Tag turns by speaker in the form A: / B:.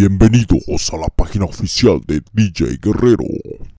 A: Bienvenidos a la página oficial de DJ Guerrero.